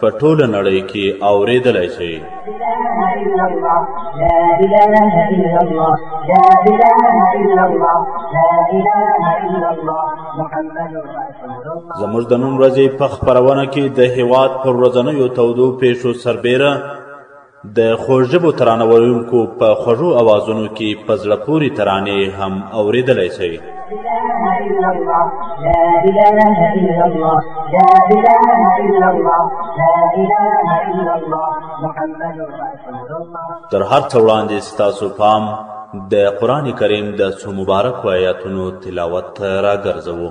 په ټوله نړۍ کې اورېدلی شئ زموږ د نن ورځې په خپرونه کې د هیواد پر ورځنیو تودو پیښو سربیره د خوږ ژبو ترانه ویونکو په خوږو اوازونو کې په زړه پورې ترانې هم اورېدلی شئ إله إلا الله لا إله إلا الله لا إله إلا الله لا إله إلا الله محمد رسول الله تر هر څه وړاندې ستاسو پام د قرآن کریم د څو مبارکو آیاتونو تلاوت ته راګرځوو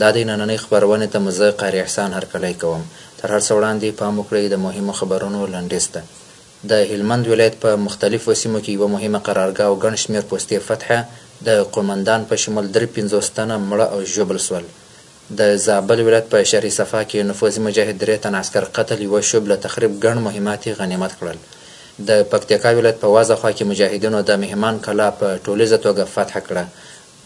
دا دی نننۍ خپرونې ته مو زه قاري احسان هرکلی کوم. تر هر څه وړاندې پام وکړئ د مهمو خبرونو لنډیز ته. د هلمند ولایت په مختلفو سیمو کې یوه مهمه قرارګاه او ګڼ شمېر پوستې فتح، د قومندان په شمول درې پنځوس تنه مړه او ژوبل شول. د زابل ولایت په شهر صفا کې نفوذي مجاهد درې تنه عسکر قتل یوه شوبله تخریب ګڼ مهمات یې غنیمت کړل. د پکتیکا ولایت په وازه خوا کې مجاهدینو د مهمان کلا په ټولیزه توګه فتح کړه.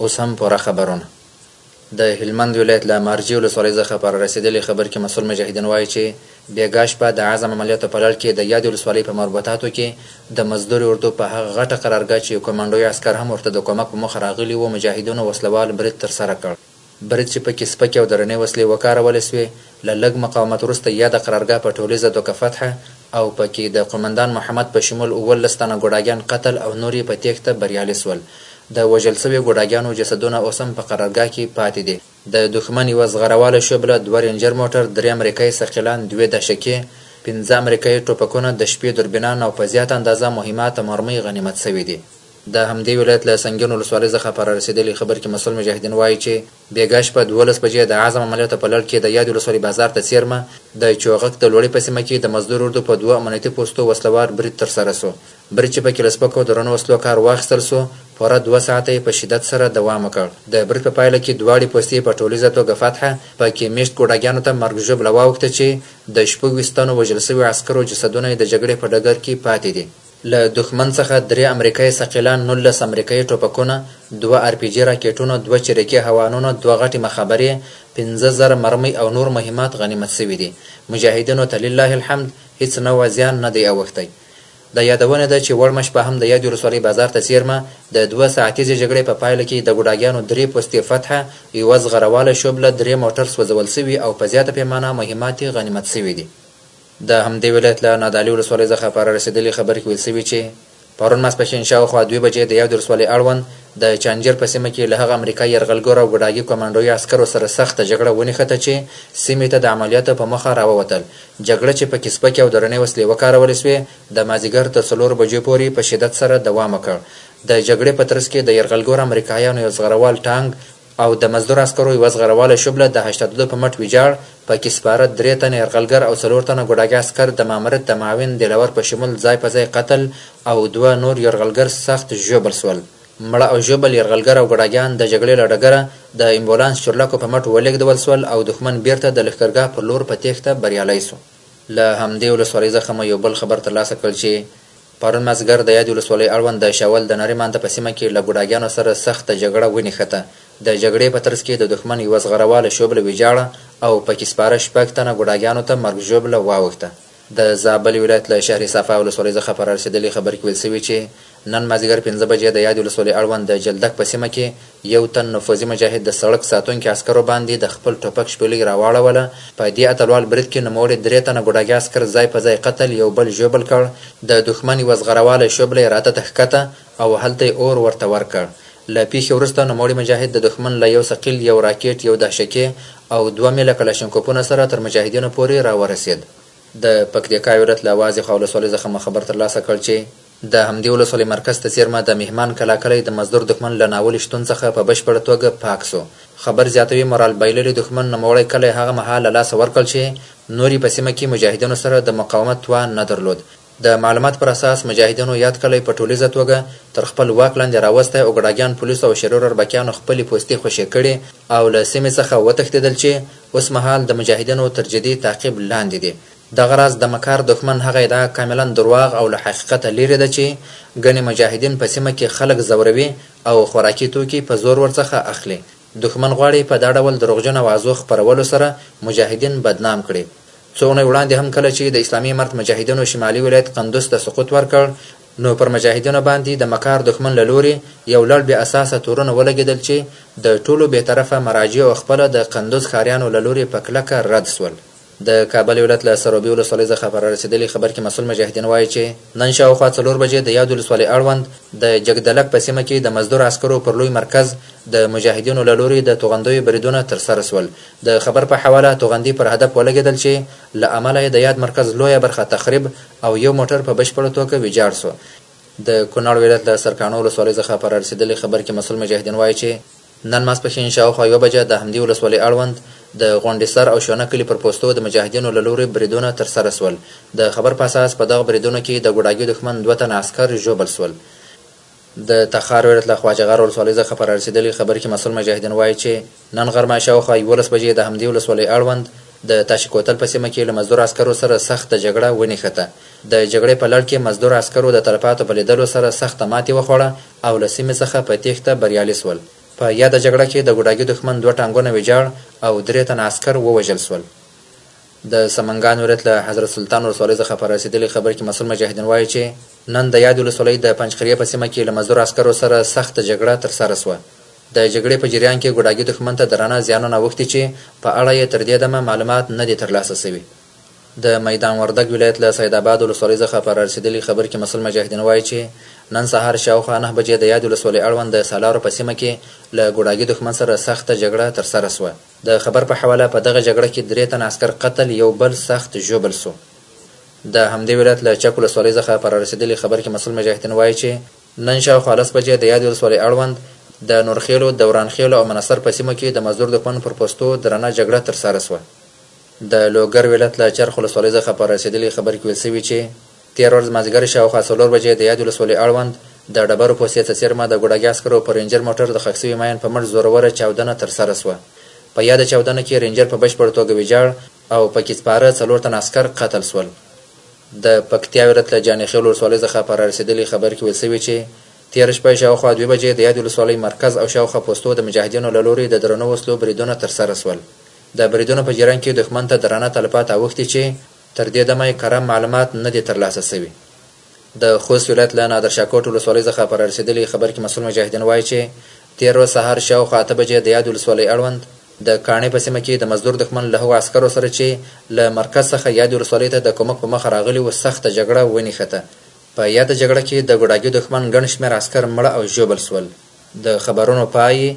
اوس هم پوره خبرونه د هلمند ولایت له مارجې ولسوالۍ څخه پر رسېدلې خبر کې مسؤل مجاهدین وایي چې بېګا شپه د عزم عملیاتو په لړ کې د یادې ولسوالۍ په مربوطاتو کې د مزدور اردو په هغه غټه قرارګاه چې کومانډوي عسکر هم ورته د کومک په موخه راغلي وو مجاهدینو وسلوال برید ترسره کړ. برید چې پکې سپکې او درنې وسلې وکارول شوې، له لږ مقاومت وروسته یاده قرارګاه په ټولیزه دوکه فتح او پکې د قومندان محمد په شمول اوولس تنه ګوډاګیان قتل او نور یې په تېښته بریالي شول. د وژل شویو ګوډاګیانو جسدونه اوس هم په قرارګاه کې پاتې دي. د دښمن یوه زغرهواله شوبله، دوه رینجر موټر، درې امریکايي ثقیلان، دوې دهشکې، پنځه امریکايي ټوپکونه، د شپې دوربینان او په زیاته اندازه مهمات او مرمۍ غنیمت شوې دي. د همدې ولایت له سنګین ولسوالۍ ځخه په رارسېدلي خبر کې مسؤل مجاهدین وايي چې بېګا شپه دوولس بجې د عزم عملیاتو په لړ کې د یادې ولسوالۍ بازار ته څېرمه د چوغک د لوړې په سیمه کې د مزدور اردو په دوو امنیتي پوستو وسله وار برید ترسره شو. برید چې پکې له سپکو او درنو وسلو کار واخیستل شو، پوره دوه ساعته یې په شدت سره دوام وکړ. د برید په پایله کې دواړې پوستې په ټولیزه توګه فتحه، پکې مېشت ګوډاګیانو ته مرګ ژوبله واوښته چې د شپږ ویشت تنو وژل شویو عسکرو جسدونه یې د جګړې په ډګر کې پاتې دي. له دښمن څخه درې امریکايي ثقیلان، نولس امریکايي ټوپکونه، دوه ار پي جي راکېټونه، دوه چریکي هوانونه، دوه غټې مخابرې، پنځه زره مرمۍ او نور مهمات غنیمت شوي دي. مجاهدینو ته لله الحمد هیڅ نوع زیان نه دی اوښتی. د یادونې ده چې وړمه شپه هم د یادې ولسوالۍ بازار ته څېرمه د دوه ساعتیزې جګړې په پایله کې دګوډاګیانو درې پوستې فتح، یوه زغرواله شوبله، درې موټر سوځول شوي او په زیاته پیمانه مهمات یې غنیمت شوي دي. د همدې ولایت له نادعلي ولسوالۍ ځخه په رارسېدلي خبر کې ویل شوي چې پرون ماسپښین شاوخوا دوې بجې د یادې ولسوالۍ اړوند د چانجیر په سیمه کې له هغه امریکايي یرغلګرو او ګوډاګي کومانډويي عسکرو سره سخته جګړه ونښته چې سیمې ته د عملیاتو په موخه راووتل. جګړه چې پکې سپکې او درنې وسلې وکارول شوې، د مازیګر تر څلورو بجو پورې په شدت سره دوام وکړ. د جګړې په ترڅ کې د یرغلګرو امریکایانو یو زغروال ټانګ، او د مزدور عسکرو یوه زغرواله شبله د هشتاددو په مټ ویجاړ، په کې سپاره، درې تنه یرغلګر او څلور تنه ګوډاګی عسکر د مامرت د معاون دلور په شمول ځای په ځای قتل او دوه نور یرغلګر سخت ژوبل سول. مړه او ژوبل یرغلګر او ګوډاګیان د جګړې له ډګره د امبولانس چورلکو په مټ ولیږدول سول او دښمن بیرته د لښکرګاه پر لور په تیښته بریالی سو. له همدې ولسوالۍ ځخه مو یو بل خبر ترلاسه کړل چي، پرون مازدیګر د یادې ولسوالۍ اړوند د شاول د نري مانده په سیمه کې له ګوډاګیانو سره سخته جګړه ونښته. د جګړې په ترڅ کې د دښمن یوه زغروال شوبله ویجاړه او پکې سپاره شپږ تنه ګوډاګیانو ته مرګ ژوبله واوښته. د زابل ولایت له شهر صافه ولسوالۍ ځخه په رارسیدلي خبر کې ویل شوي چې نن مازدیګر پنځه بجې د یادې ولسوالۍ اړوند د جلدک په سیمه کې یو تن نفوذي مجاهد د سړک ساتونکي عسکرو باندې د خپل ټوپک شپیلۍ راواړوله، په دې اتلوال برید کې نوموړي درې تنه ګوډاګي عسکر ځای په ځای قتل یو بل ژوبل کړ، د دښمن یوه زغرواله شوبله یې راته ته ښکته او هلته یې اور ورته ورکړ، له پیښې وروسته نوموړي مجاهد د دښمن له یو ثقیل، یو راکیټ، یو دهشکې او دوه میله کلاشینکوپونه سره تر مجاهدینو پورې راورسید. د پکتیکا ولایت له وازې خوا ولسوالۍ ځخه مو خبر ترلاسه کړ چې، د همدې ولسوالۍ مرکز ته څېرمه د مهمان کلا کلی د مزدور دښمن له ناولي شتون څخه په بشپړه توګه پاک سو. خبر زیاتوي، مورال بایللي دښمن نوموړی کلی هغه مهال له لاسه ورکړل چي نور یې په سیمه کي مجاهدینو سره د مقاومت توان نه درلود. د معلومات پر اساس مجاهدینو یاد کلی په ټولیزه توګه تر خپل واک لاندي راوستی اوګړاګیان پولیسو او شرورو اربکیانو خپلي پوستې خوشې کړې او له سیمي څخه وتښتېدل چي اوس مهال د مجاهدینو تر جدي تعقیب لاندي دي. دغه راز دمکار دښمن هغه ادعا کاملا درواغ او له حقیقته لیرې ده چې ګنې مجاهدین په سیمه کې خلک ځوروي او خوراکي توکي په زور ورڅخه اخلي. دښمن غواړي په دا ډول دروغجن اوازو خپرولو سره مجاهدین بدنام کړي. څو اونۍ وړاندې هم کله چې د اسلامي امارت مجاهدینو شمالي ولایت قندوز ته سقوط ورکړ نو پر مجاهدینو باندې د مکار دښمن له لورې یو لړ بې اساسه تورونه ولګیدل چې د ټولو بې طرفه مراجعو خپله د قندوز ښاریانو له لورې په کلکه رد سول. د کابل ولایت له سروبي ولسوالۍ ځخه په رارسېدلي خبر کې مسؤل مجاهدین وايي چې نن شاوخوا څلور بجې د یاد ولسوالۍ اړوند د جګدلک په سیمه کې د مزدور عسکرو پر لوی مرکز د مجاهدینو له لوري د توغندیو بریدونه ترسره شول. د خبر په حواله توغندي پر هدف ولګېدل چې له امله یې د یاد مرکز لویه برخه تخریب او یو موټر په بشپړه توکه ویجاړ شو. د کونړ ولایت له سرکاڼو ولسوالۍ ځخه په رارسېدلي خبر کې مسؤل مجاهدین وايي چې نن ماسپښین شاوخوا یوه بجه د همدې ولسوالۍ اړوند د غونډې سر او شونه کلي پر پوستو د مجاهدینو له لورې بریدونه ترسره سول. د خبر په اساس په دغه بریدونو کې د ګوډاګي دښمن دوه تنه عسکر ژوبل سول. د تخار ولایت له خواجه غار ولسوالۍ ځخه په رارسېدلي خبر کې مسؤل مجاهدین وايي چې نن غرمه شاوخوا یوولس بجې د همدې ولسوالۍ اړوند د تاشي کوتل په سیمه کې له مزدور عسکرو سره سخته جګړه ونښته. د جګړې په لړ کې مزدور عسکرو د تلفاتو په لیدلو سره سخته ماتې وخوړه او له سیمې څخه په تېښته بریالي سول. په یاده جګړه کې د ګوډاګي دښمن دوه ټانګونه ویجاړ او درې تنه عسکر ووژل سول. د سمنګان ولایت له حضرت سلطان ولسوالۍ څخه په رارسېدلي خبر کې مسول مجاهدین وايي چې نن د یادې ولسوالۍ د پنجقریه په سیمه کې له مزدور عسکرو سره سخته جګړه تر سره سوه. د جګړې په جریان کې ګوډاګي دښمن ته درانه زیانونه اوښتي چې په اړه یې تر دې دمه معلومات نه دي تر لاسه سوي. د میدان وردګ ولایت له سید اباد ولسوالۍ ځخه په رارسیدلي خبر کې مسؤل مجاهدین وایي چې نن سهار شاوخوا نهه بجې د یادې ولسوالۍ اړوند د سالارو په سیمه کې له ګوډاګي دښمن سره سخته جګړه ترسره شوه. د خبر په حواله په دغه جګړه کې درې تنه عسکر قتل یو بل سخت ژوبل شو. د همدې ولایت له چک ولسوالۍ ځخه په رارسیدلي خبر کې مسؤل مجاهدین وایي چې نن شاوخوا لس بجې د یادې ولسوالۍ اړوند د نورخیلو، دوران خیلو او منصر په سیمو کې د مزدور دښمن پر پوستو درنه جګړه ترسره شوه. د لوګر ولایت له چرخ ولسوالۍ څخه په رسېدلې خبر کې ویل شوي چې تېره ورځ مازدیګر شاوخوا څلور بجې د یادې ولسوالۍ اړوند د ډبرو پوستې ته څېرمه د ګوډاګي عسکرو په رینجر موټر د ښخ شوي ماین په مټ زوروره چاودنه ترسره شوه. په یاده چاودنه کې رینجر په بشپړ توګه ویجاړ او په کې سپاره څلور تنه عسکر قتل شول. د پکتیا ولایت له جاني خېلو ولسوالۍ څخه په رارسېدلې خبر کې ویل شوي چې تېره شپه شاوخوا دوې بجې د یادې ولسوالۍ مرکز او شاوخوا پوستو د مجاهدینو له لوري د درنو وسلو بریدونه ترسره شول د بریدونو په جریان کې دښمن ته درانه تلفات اوښتي چې تر دې دمه یې کره معلومات نه دي ترلاسه شوي. د خوست ولایت له نادرشاهکوټ ولسوالۍ ځخه په رارسېدلي خبر کې مسؤل مجاهدین وايي چې تېر روز سهار شاوخوا اته بجې د یاد ولسوالۍ اړوند د کاڼې په سیمه کې د مزدور دښمن له هغو عسکرو سره چې له مرکز څخه یادې ولسوالۍ ته د کومک په مخه راغلي وو سخته جګړه ونښته. په یاده جګړه کې د ګوډاګي دښمن ګڼ شمېر عسکر مړه او ژوبل شول. د خبرونو پای.